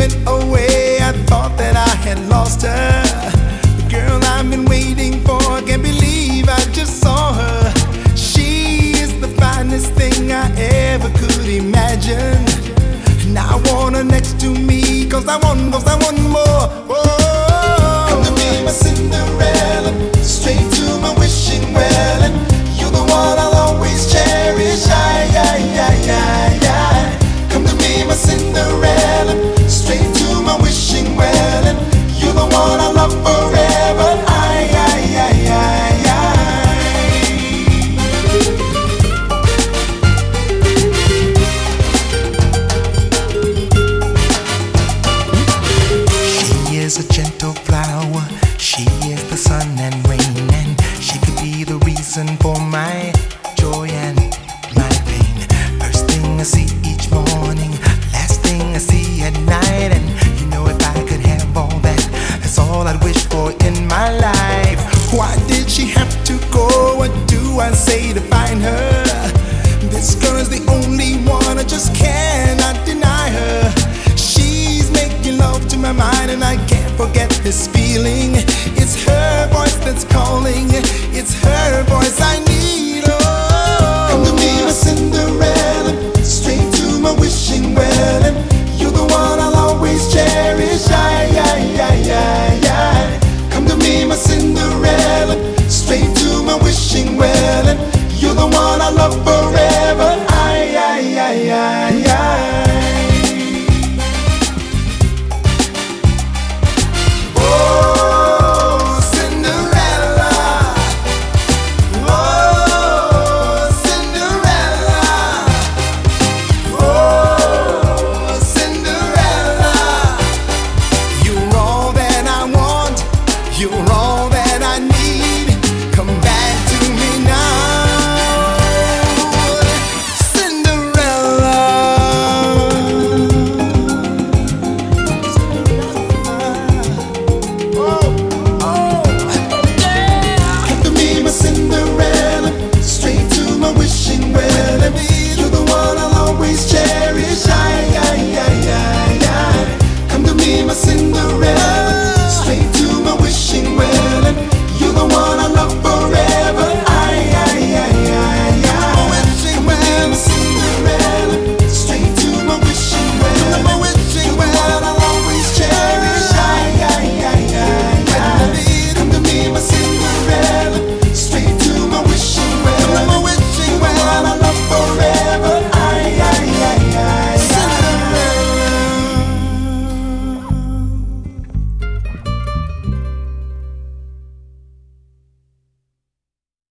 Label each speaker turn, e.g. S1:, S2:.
S1: went away, I thought that I had lost her. The girl I've been waiting for, can't believe I just saw her. She is the finest thing I ever could imagine. And I want her next to me, cause I want, cause I want more. Whoa. Come to be my Cinderella, straight to She is the sun and rain, and she could be the reason for my joy and my pain. First thing I see each morning, last thing I see at night, and you know if I could have all that, that's all I'd wish for in my life. Why did she have to go? What do I say to find her? This girl is the only one I just can't.